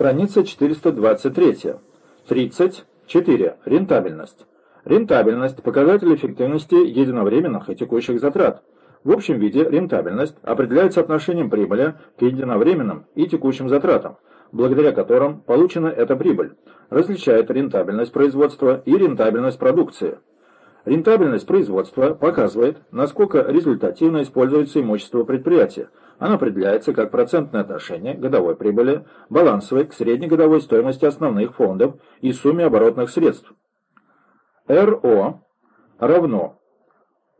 Страница 423. 34. Рентабельность. Рентабельность – показатель эффективности единовременных и текущих затрат. В общем виде рентабельность определяется отношением прибыли к единовременным и текущим затратам, благодаря которым получена эта прибыль. Различает рентабельность производства и рентабельность продукции. Рентабельность производства показывает, насколько результативно используется имущество предприятия. Она определяется как процентное отношение годовой прибыли балансовой к среднегодовой стоимости основных фондов и сумме оборотных средств. РО равно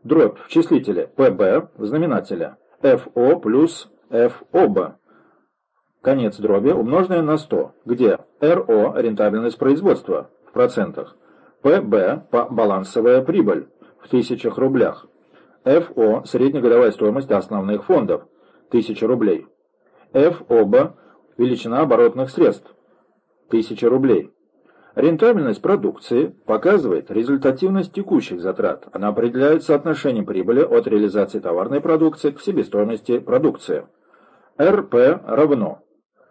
дробь в числителе ПБ в знаменателе ФО плюс ФОБ. Конец дроби умноженное на 100, где РО – рентабельность производства в процентах, ПБ – балансовая прибыль в тысячах рублях, ФО – среднегодовая стоимость основных фондов – 1000 рублей, ФОБ – величина оборотных средств – 1000 рублей. Рентабельность продукции показывает результативность текущих затрат. Она определяет соотношение прибыли от реализации товарной продукции к себестоимости продукции. РП равно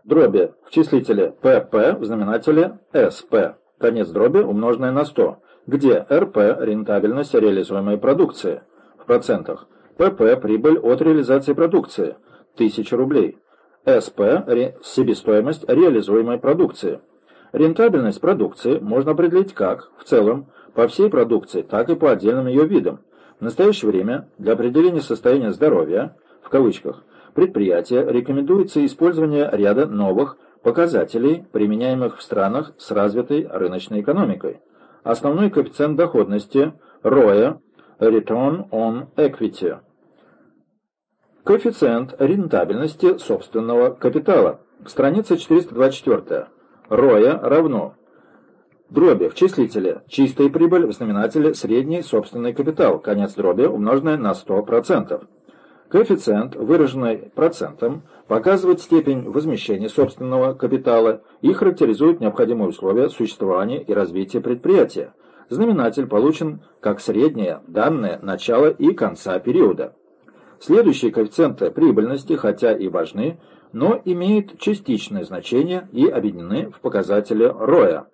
дроби в числителе ПП в знаменателе СП. Конец дроби умноженное на 100, где РП – рентабельность реализуемой продукции? В процентах, ПП – прибыль от реализации продукции – 1000 рублей, СП – себестоимость реализуемой продукции – Рентабельность продукции можно определить как, в целом, по всей продукции, так и по отдельным ее видам. В настоящее время для определения состояния здоровья, в кавычках, предприятия рекомендуется использование ряда новых показателей, применяемых в странах с развитой рыночной экономикой. Основной коэффициент доходности ROE – Return on Equity. Коэффициент рентабельности собственного капитала. Страница 424 роя равно дроби в числителе чистая прибыль в знаменателе средний собственный капитал, конец дроби умноженное на 100%. Коэффициент, выраженный процентом, показывает степень возмещения собственного капитала и характеризует необходимые условия существования и развития предприятия. Знаменатель получен как среднее данное начала и конца периода. Следующие коэффициенты прибыльности, хотя и важны, но имеют частичное значение и объединены в показателе ROE.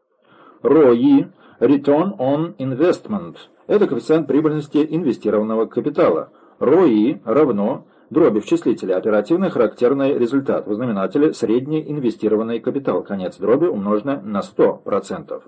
ROI – Return on Investment – это коэффициент прибыльности инвестированного капитала. ROI равно дроби в числителе оперативный характерный результат в знаменателе средний инвестированный капитал, конец дроби умноженное на 100%.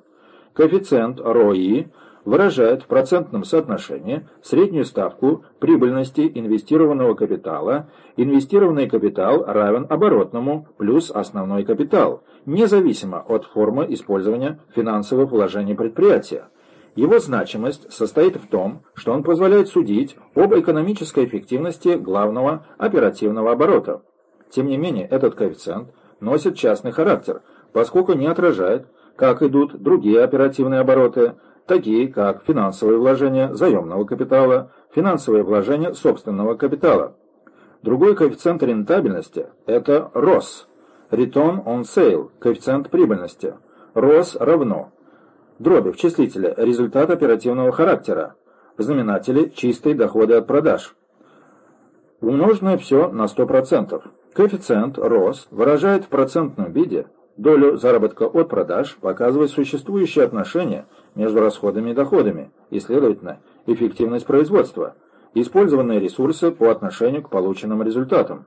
Коэффициент ROI выражает в процентном соотношении среднюю ставку прибыльности инвестированного капитала. Инвестированный капитал равен оборотному плюс основной капитал, независимо от формы использования финансовых вложений предприятия. Его значимость состоит в том, что он позволяет судить об экономической эффективности главного оперативного оборота. Тем не менее, этот коэффициент носит частный характер, поскольку не отражает, как идут другие оперативные обороты – такие как финансовые вложения заемного капитала, финансовые вложения собственного капитала. Другой коэффициент рентабельности – это ROS – Return on Sale, коэффициент прибыльности. ROS равно дроби в числителе результат оперативного характера, в знаменателе чистые доходы от продаж. Умноженное все на 100%. Коэффициент ROS выражает в процентном виде долю заработка от продаж, показывает существующее отношение – между расходами и доходами, и, следовательно, эффективность производства, использованные ресурсы по отношению к полученным результатам.